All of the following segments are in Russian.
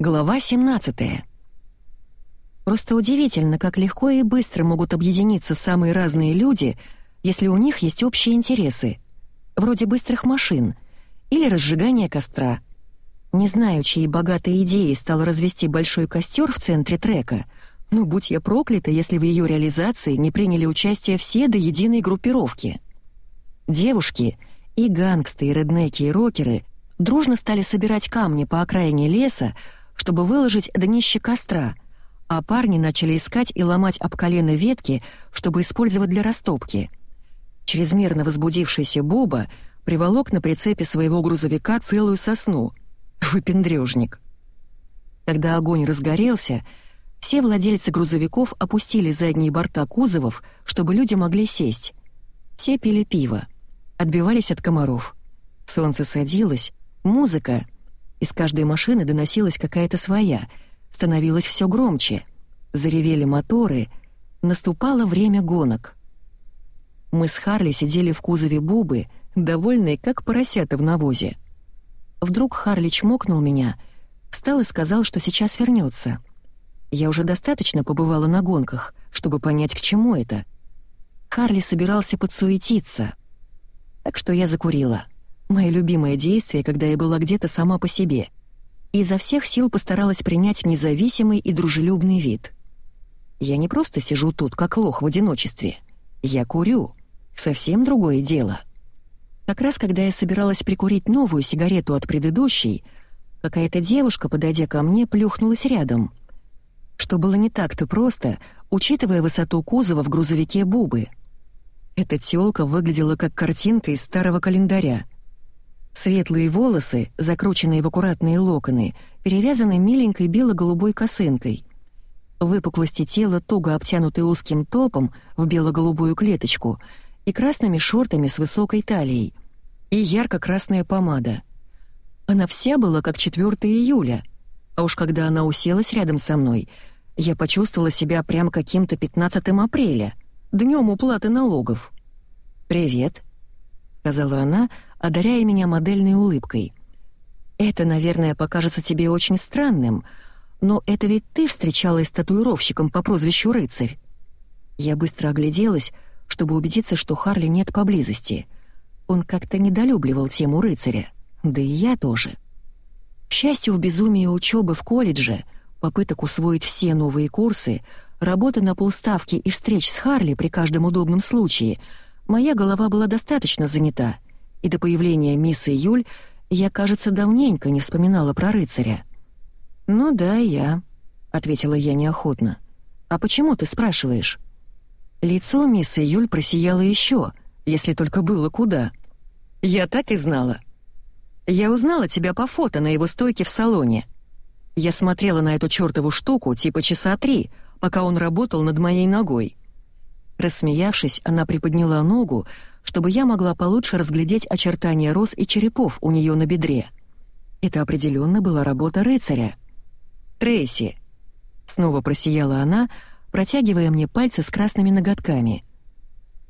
Глава 17. Просто удивительно, как легко и быстро могут объединиться самые разные люди, если у них есть общие интересы, вроде быстрых машин или разжигания костра. Не знаю, чьей богатой идеей стало развести большой костер в центре трека, но будь я проклята, если в ее реализации не приняли участие все до единой группировки. Девушки, и гангсты, и реднеки, и рокеры дружно стали собирать камни по окраине леса, чтобы выложить днище костра — а парни начали искать и ломать об колено ветки, чтобы использовать для растопки. Чрезмерно возбудившийся Боба приволок на прицепе своего грузовика целую сосну. Выпендрёжник. Когда огонь разгорелся, все владельцы грузовиков опустили задние борта кузовов, чтобы люди могли сесть. Все пили пиво, отбивались от комаров. Солнце садилось, музыка. Из каждой машины доносилась какая-то своя — становилось все громче. Заревели моторы, наступало время гонок. Мы с Харли сидели в кузове Бубы, довольные, как поросята в навозе. Вдруг Харли чмокнул меня, встал и сказал, что сейчас вернется. Я уже достаточно побывала на гонках, чтобы понять, к чему это. Харли собирался подсуетиться. Так что я закурила. Мое любимое действие, когда я была где-то сама по себе — и изо всех сил постаралась принять независимый и дружелюбный вид. Я не просто сижу тут, как лох в одиночестве. Я курю. Совсем другое дело. Как раз когда я собиралась прикурить новую сигарету от предыдущей, какая-то девушка, подойдя ко мне, плюхнулась рядом. Что было не так-то просто, учитывая высоту кузова в грузовике Бубы. Эта тёлка выглядела как картинка из старого календаря — Светлые волосы, закрученные в аккуратные локоны, перевязаны миленькой бело-голубой косынкой. Выпуклости тела туго обтянуты узким топом в бело-голубую клеточку и красными шортами с высокой талией. И ярко-красная помада. Она вся была как 4 июля. А уж когда она уселась рядом со мной, я почувствовала себя прям каким-то 15 апреля, днем уплаты налогов. «Привет», — сказала она, — одаряя меня модельной улыбкой. «Это, наверное, покажется тебе очень странным, но это ведь ты встречалась с татуировщиком по прозвищу Рыцарь». Я быстро огляделась, чтобы убедиться, что Харли нет поблизости. Он как-то недолюбливал тему рыцаря, да и я тоже. К счастью, в безумии учебы в колледже, попыток усвоить все новые курсы, работы на полставки и встреч с Харли при каждом удобном случае, моя голова была достаточно занята — и до появления мисс Июль я, кажется, давненько не вспоминала про рыцаря. «Ну да, я», — ответила я неохотно. «А почему ты спрашиваешь?» Лицо мисс Июль просияло еще, если только было куда. «Я так и знала. Я узнала тебя по фото на его стойке в салоне. Я смотрела на эту чертову штуку типа часа три, пока он работал над моей ногой». Рассмеявшись, она приподняла ногу, чтобы я могла получше разглядеть очертания роз и черепов у нее на бедре. Это определенно была работа рыцаря. «Трейси!» — снова просияла она, протягивая мне пальцы с красными ноготками.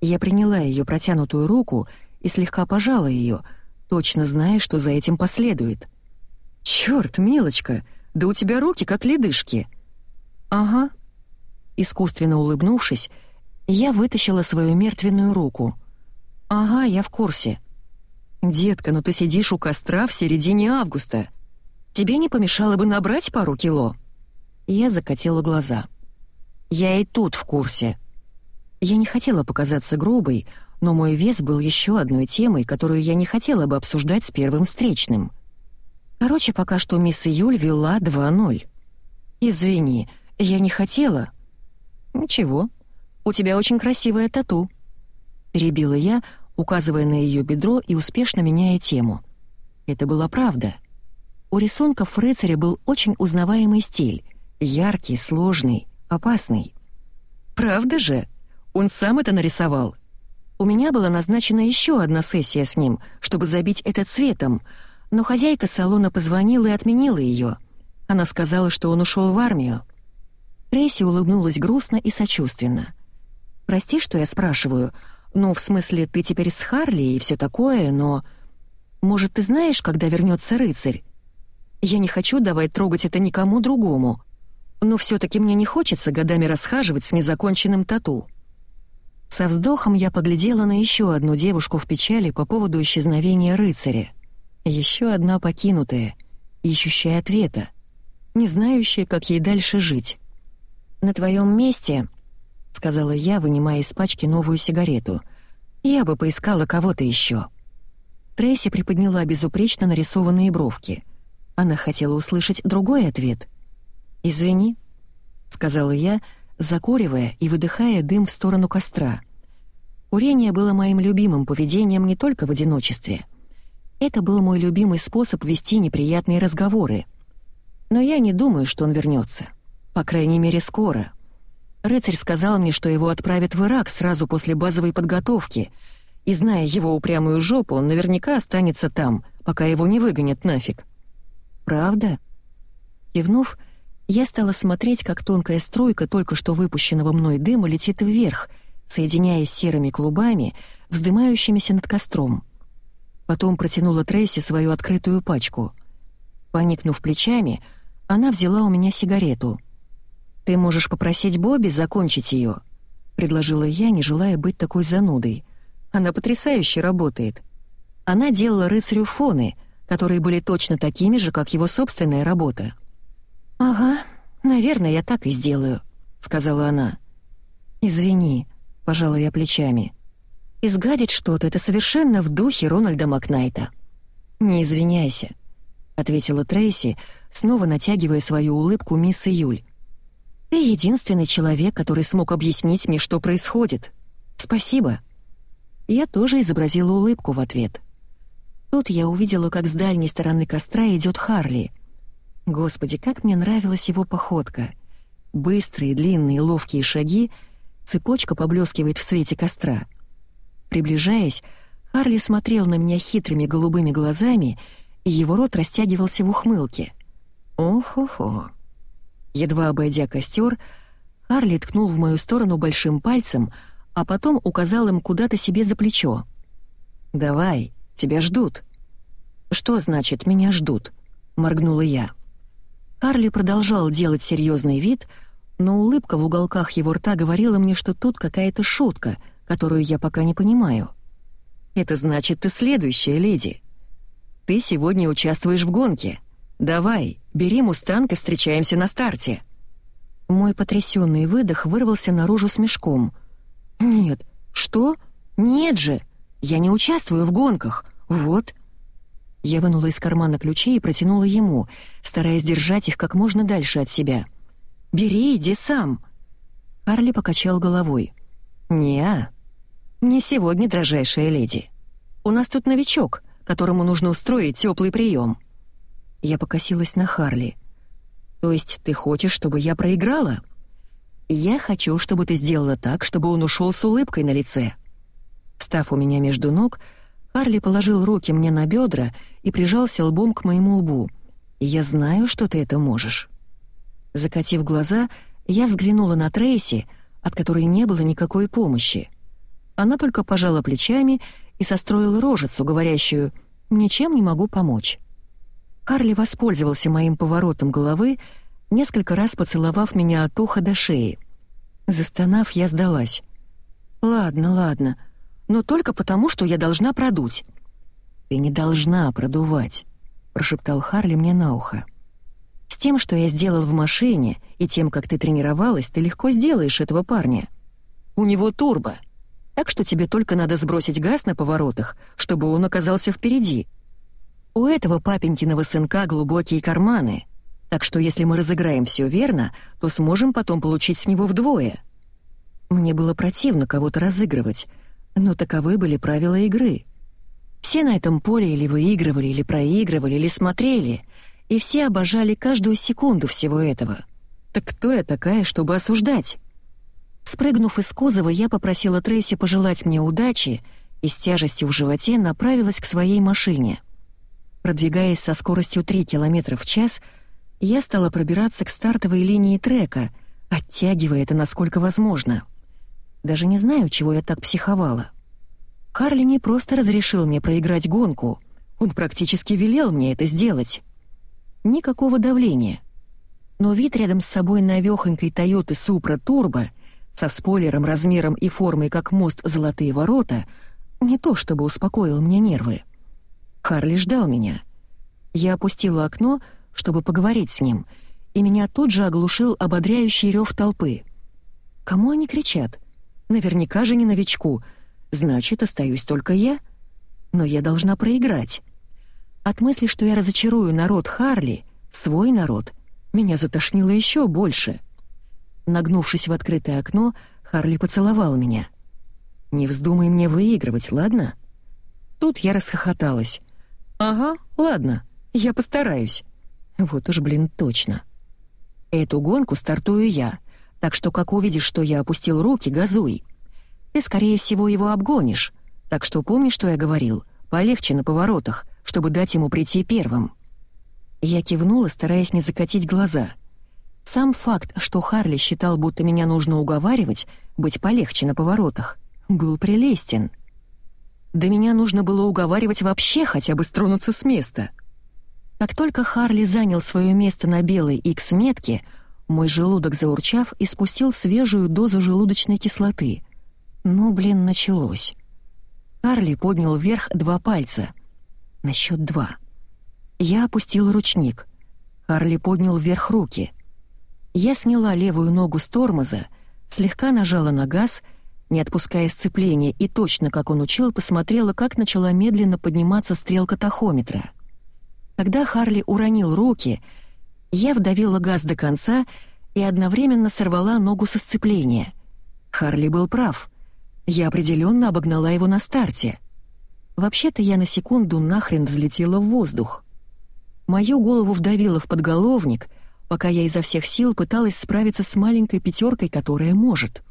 Я приняла ее протянутую руку и слегка пожала ее, точно зная, что за этим последует. «Чёрт, милочка, да у тебя руки как ледышки!» «Ага». Искусственно улыбнувшись, я вытащила свою мертвенную руку — «Ага, я в курсе». «Детка, ну ты сидишь у костра в середине августа. Тебе не помешало бы набрать пару кило?» Я закатила глаза. «Я и тут в курсе». Я не хотела показаться грубой, но мой вес был еще одной темой, которую я не хотела бы обсуждать с первым встречным. Короче, пока что мисс Июль вела 2-0. «Извини, я не хотела». «Ничего, у тебя очень красивая тату», — перебила я, указывая на ее бедро и успешно меняя тему. Это была правда. У рисунков рыцаря был очень узнаваемый стиль, яркий, сложный, опасный. «Правда же? Он сам это нарисовал?» У меня была назначена еще одна сессия с ним, чтобы забить это цветом, но хозяйка салона позвонила и отменила ее. Она сказала, что он ушел в армию. Трейси улыбнулась грустно и сочувственно. «Прости, что я спрашиваю, ну, в смысле, ты теперь с Харли и все такое, но... Может, ты знаешь, когда вернется рыцарь?» Я не хочу давать трогать это никому другому, но все-таки мне не хочется годами расхаживать с незаконченным тату. Со вздохом я поглядела на еще одну девушку в печали по поводу исчезновения рыцаря. Еще одна покинутая, ищущая ответа, не знающая, как ей дальше жить. «На твоем месте», — сказала я, вынимая из пачки новую сигарету, — «я бы поискала кого-то еще. Трейси приподняла безупречно нарисованные бровки. Она хотела услышать другой ответ. «Извини», — сказала я, закуривая и выдыхая дым в сторону костра. Курение было моим любимым поведением не только в одиночестве. Это был мой любимый способ вести неприятные разговоры. Но я не думаю, что он вернется. По крайней мере, скоро. Рыцарь сказал мне, что его отправят в Ирак сразу после базовой подготовки — и зная его упрямую жопу, он наверняка останется там, пока его не выгонят нафиг. «Правда?» Кивнув, я стала смотреть, как тонкая струйка только что выпущенного мной дыма летит вверх, соединяясь с серыми клубами, вздымающимися над костром. Потом протянула Трейси свою открытую пачку. Поникнув плечами, она взяла у меня сигарету. «Ты можешь попросить Бобби закончить ее», — предложила я, не желая быть такой занудой. Она потрясающе работает. Она делала рыцарю фоны, которые были точно такими же, как его собственная работа. «Ага, наверное, я так и сделаю», — сказала она. «Извини», — пожала я плечами. «Изгадить что-то — это совершенно в духе Рональда Макнайта». «Не извиняйся», — ответила Трейси, снова натягивая свою улыбку мисс Июль. «Ты единственный человек, который смог объяснить мне, что происходит. Спасибо». Я тоже изобразила улыбку в ответ. Тут я увидела, как с дальней стороны костра идет Харли. Господи, как мне нравилась его походка. Быстрые, длинные, ловкие шаги, цепочка поблескивает в свете костра. Приближаясь, Харли смотрел на меня хитрыми голубыми глазами, и его рот растягивался в ухмылке. Ох-охо. Едва обойдя костер, Харли ткнул в мою сторону большим пальцем, а потом указал им куда-то себе за плечо. «Давай, тебя ждут». «Что значит «меня ждут»?» — моргнула я. Карли продолжал делать серьезный вид, но улыбка в уголках его рта говорила мне, что тут какая-то шутка, которую я пока не понимаю. «Это значит, ты следующая леди. Ты сегодня участвуешь в гонке. Давай, бери мустанг и встречаемся на старте». Мой потрясенный выдох вырвался наружу с мешком — «Нет. Что? Нет же! Я не участвую в гонках. Вот». Я вынула из кармана ключи и протянула ему, стараясь держать их как можно дальше от себя. «Бери, иди сам». Карли покачал головой. «Не-а. Не сегодня, дрожайшая леди. У нас тут новичок, которому нужно устроить теплый прием. Я покосилась на Харли. «То есть ты хочешь, чтобы я проиграла?» «Я хочу, чтобы ты сделала так, чтобы он ушел с улыбкой на лице». Встав у меня между ног, Харли положил руки мне на бедра и прижался лбом к моему лбу. «Я знаю, что ты это можешь». Закатив глаза, я взглянула на Трейси, от которой не было никакой помощи. Она только пожала плечами и состроила рожицу, говорящую «ничем не могу помочь». Харли воспользовался моим поворотом головы несколько раз поцеловав меня от уха до шеи. Застонав, я сдалась. «Ладно, ладно, но только потому, что я должна продуть». «Ты не должна продувать», — прошептал Харли мне на ухо. «С тем, что я сделал в машине, и тем, как ты тренировалась, ты легко сделаешь этого парня. У него турбо, так что тебе только надо сбросить газ на поворотах, чтобы он оказался впереди. У этого папенькиного сынка глубокие карманы, так что если мы разыграем все верно, то сможем потом получить с него вдвое. Мне было противно кого-то разыгрывать, но таковы были правила игры. Все на этом поле или выигрывали, или проигрывали, или смотрели, и все обожали каждую секунду всего этого. Так кто я такая, чтобы осуждать? Спрыгнув из кузова, я попросила Трейси пожелать мне удачи и с тяжестью в животе направилась к своей машине. Продвигаясь со скоростью 3 км в час, я стала пробираться к стартовой линии трека, оттягивая это насколько возможно. Даже не знаю, чего я так психовала. Карли не просто разрешил мне проиграть гонку, он практически велел мне это сделать. Никакого давления. Но вид рядом с собой навёхонькой Toyota Supra Turbo со спойлером размером и формой, как мост «Золотые ворота», не то чтобы успокоил мне нервы. Харли ждал меня. Я опустила окно, чтобы поговорить с ним, и меня тут же оглушил ободряющий рев толпы. Кому они кричат? Наверняка же не новичку. Значит, остаюсь только я. Но я должна проиграть. От мысли, что я разочарую народ Харли, свой народ, меня затошнило еще больше. Нагнувшись в открытое окно, Харли поцеловал меня. «Не вздумай мне выигрывать, ладно?» Тут я расхохоталась. «Ага, ладно, я постараюсь». Вот уж, блин, точно. Эту гонку стартую я, так что как увидишь, что я опустил руки, газуй. Ты, скорее всего, его обгонишь, так что помни, что я говорил, полегче на поворотах, чтобы дать ему прийти первым». Я кивнула, стараясь не закатить глаза. Сам факт, что Харли считал, будто меня нужно уговаривать, быть полегче на поворотах, был прелестен. Да меня нужно было уговаривать вообще хотя бы стронуться с места. Как только Харли занял свое место на белой X-метке, мой желудок, заурчав, испустил свежую дозу желудочной кислоты. Ну, блин, началось. Харли поднял вверх два пальца. На счет два. Я опустил ручник. Харли поднял вверх руки. Я сняла левую ногу с тормоза, слегка нажала на газ, не отпуская сцепления, и точно, как он учил, посмотрела, как начала медленно подниматься стрелка тахометра. Когда Харли уронил руки, я вдавила газ до конца и одновременно сорвала ногу со сцепления. Харли был прав — я определенно обогнала его на старте. Вообще-то я на секунду нахрен взлетела в воздух. Мою голову вдавило в подголовник, пока я изо всех сил пыталась справиться с маленькой пятеркой, которая может.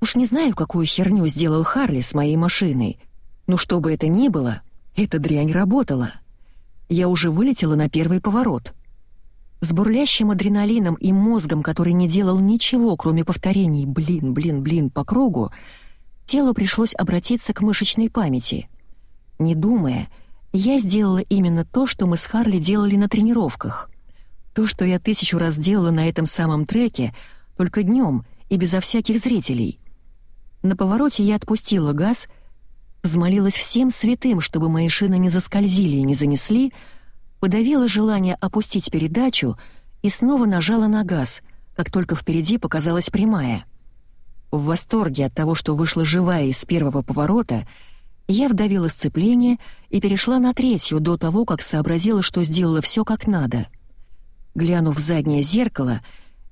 Уж не знаю, какую херню сделал Харли с моей машиной, но что бы это ни было, эта дрянь работала. Я уже вылетела на первый поворот. С бурлящим адреналином и мозгом, который не делал ничего, кроме повторений «блин, блин, блин» по кругу, телу пришлось обратиться к мышечной памяти. Не думая, я сделала именно то, что мы с Харли делали на тренировках. То, что я тысячу раз делала на этом самом треке, только днем и безо всяких зрителей. На повороте я отпустила газ, взмолилась всем святым, чтобы мои шины не заскользили и не занесли, подавила желание опустить передачу и снова нажала на газ, как только впереди показалась прямая — в восторге от того, что вышла живая из первого поворота, я вдавила сцепление и перешла на третью до того, как сообразила, что сделала все как надо. Глянув в заднее зеркало,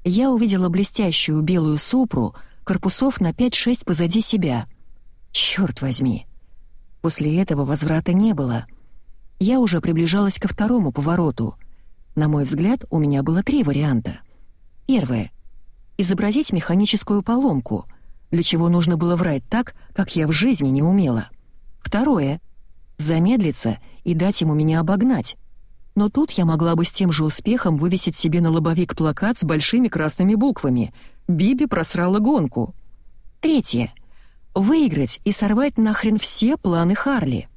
я увидела блестящую белую супру, корпусов на 5-6 позади себя. Черт возьми! После этого возврата не было. Я уже приближалась ко второму повороту. На мой взгляд, у меня было три варианта. Первое изобразить механическую поломку, для чего нужно было врать так, как я в жизни не умела. Второе — замедлиться и дать ему меня обогнать. Но тут я могла бы с тем же успехом вывесить себе на лобовик плакат с большими красными буквами «Биби просрала гонку». Третье — выиграть и сорвать нахрен все планы Харли.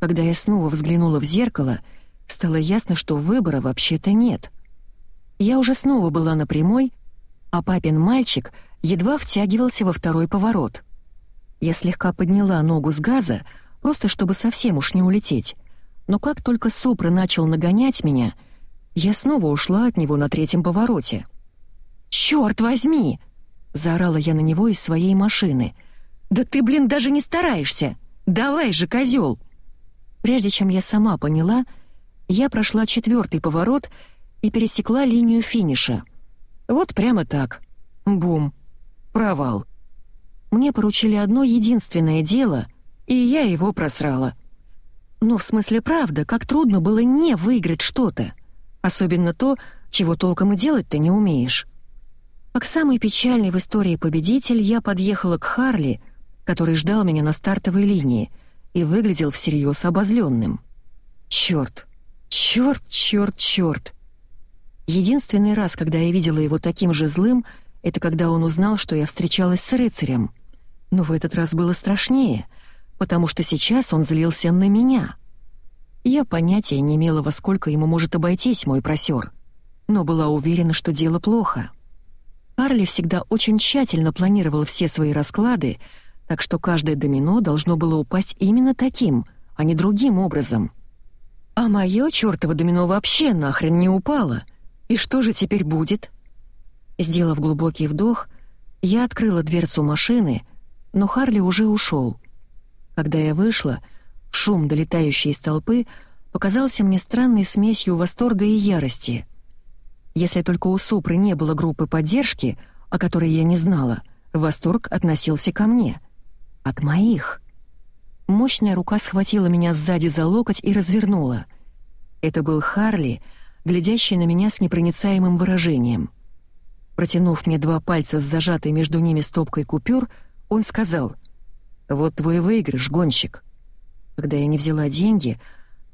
Когда я снова взглянула в зеркало, стало ясно, что выбора вообще-то нет. Я уже снова была на прямой, а папин мальчик едва втягивался во второй поворот. Я слегка подняла ногу с газа, просто чтобы совсем уж не улететь, но как только Супра начал нагонять меня, я снова ушла от него на третьем повороте. «Чёрт возьми!» — заорала я на него из своей машины. «Да ты, блин, даже не стараешься! Давай же, козёл!» Прежде чем я сама поняла, я прошла четвертый поворот и пересекла линию финиша — вот прямо так. Бум. Провал. Мне поручили одно единственное дело, и я его просрала. Ну, в смысле, правда, как трудно было не выиграть что-то. Особенно то, чего толком и делать-то не умеешь. Как самый печальный в истории победитель, я подъехала к Харли, который ждал меня на стартовой линии и выглядел всерьез обозленным. Чёрт, чёрт, чёрт, чёрт. Единственный раз, когда я видела его таким же злым, это когда он узнал, что я встречалась с рыцарем. Но в этот раз было страшнее, потому что сейчас он злился на меня. Я понятия не имела, во сколько ему может обойтись мой просер, но была уверена, что дело плохо. Карли всегда очень тщательно планировал все свои расклады, так что каждое домино должно было упасть именно таким, а не другим образом. А мое чёртово домино вообще нахрен не упало. И что же теперь будет? Сделав глубокий вдох, я открыла дверцу машины, но Харли уже ушел. Когда я вышла, шум, долетающий из толпы, показался мне странной смесью восторга и ярости. Если только у Супры не было группы поддержки, о которой я не знала, восторг относился ко мне. От моих. Мощная рука схватила меня сзади за локоть и развернула. Это был Харли, глядящий на меня с непроницаемым выражением. Протянув мне два пальца с зажатой между ними стопкой купюр, он сказал «Вот твой выигрыш, гонщик». Когда я не взяла деньги,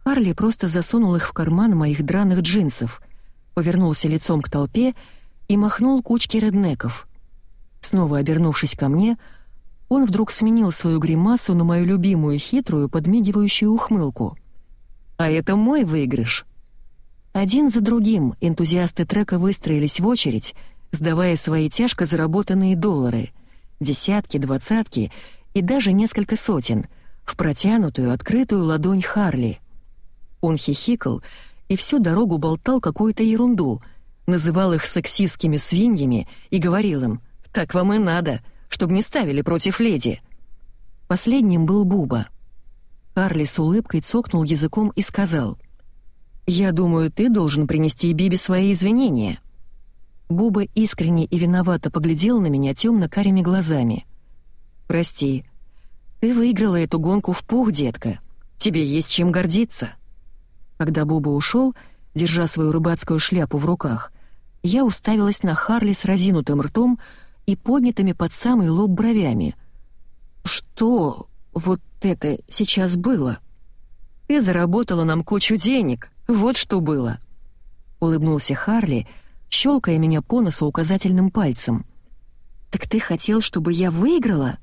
Харли просто засунул их в карман моих драных джинсов, повернулся лицом к толпе и махнул кучке реднеков. Снова обернувшись ко мне, он вдруг сменил свою гримасу на мою любимую хитрую подмигивающую ухмылку. «А это мой выигрыш!» Один за другим энтузиасты трека выстроились в очередь, сдавая свои тяжко заработанные доллары, десятки, двадцатки и даже несколько сотен, в протянутую открытую ладонь Харли. Он хихикал и всю дорогу болтал какую-то ерунду, называл их сексистскими свиньями и говорил им «Так вам и надо, чтобы не ставили против леди». Последним был Буба. Харли с улыбкой цокнул языком и сказал «Я думаю, ты должен принести Биби свои извинения». Буба искренне и виновато поглядел на меня темно-карими глазами. «Прости. Ты выиграла эту гонку в пух, детка. Тебе есть чем гордиться». Когда Буба ушел, держа свою рыбацкую шляпу в руках, я уставилась на Харли с разинутым ртом и поднятыми под самый лоб бровями. «Что вот это сейчас было?» «Ты заработала нам кучу денег, вот что было!» Улыбнулся Харли, — щелкая меня по носу указательным пальцем. «Так ты хотел, чтобы я выиграла?»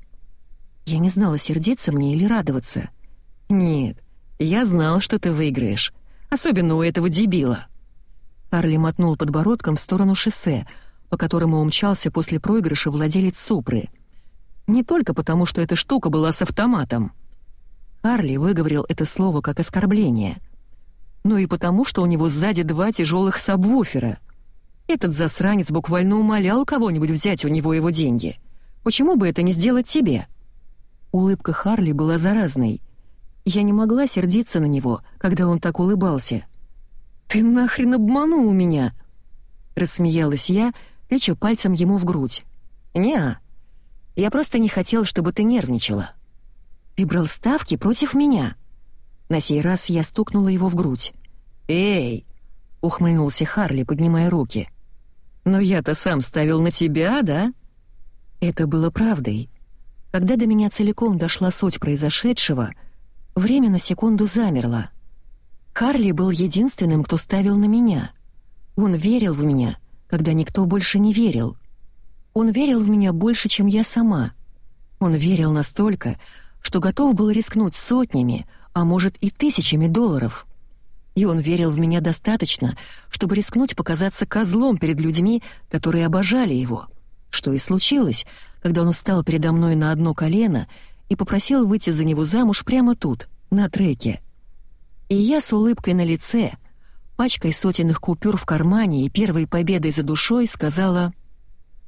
Я не знала, сердиться мне или радоваться. «Нет, я знал, что ты выиграешь, особенно у этого дебила». Арли мотнул подбородком в сторону шоссе, по которому умчался после проигрыша владелец Супры. Не только потому, что эта штука была с автоматом. Арли выговорил это слово как оскорбление, но и потому, что у него сзади два тяжелых сабвуфера — этот засранец буквально умолял кого-нибудь взять у него его деньги. Почему бы это не сделать тебе? Улыбка Харли была заразной. Я не могла сердиться на него, когда он так улыбался. «Ты нахрен обманул меня!» Рассмеялась я, тыча пальцем ему в грудь. «Не, я просто не хотел, чтобы ты нервничала. Ты брал ставки против меня». На сей раз я стукнула его в грудь. «Эй!» — ухмыльнулся Харли, поднимая руки. «Но я-то сам ставил на тебя, да?» Это было правдой. Когда до меня целиком дошла суть произошедшего, время на секунду замерло. Харли был единственным, кто ставил на меня. Он верил в меня, когда никто больше не верил. Он верил в меня больше, чем я сама. Он верил настолько, что готов был рискнуть сотнями, а может и тысячами долларов — и он верил в меня достаточно, чтобы рискнуть показаться козлом перед людьми, которые обожали его. Что и случилось, когда он встал передо мной на одно колено и попросил выйти за него замуж прямо тут, на треке. И я с улыбкой на лице, пачкой сотенных купюр в кармане и первой победой за душой сказала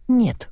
«нет».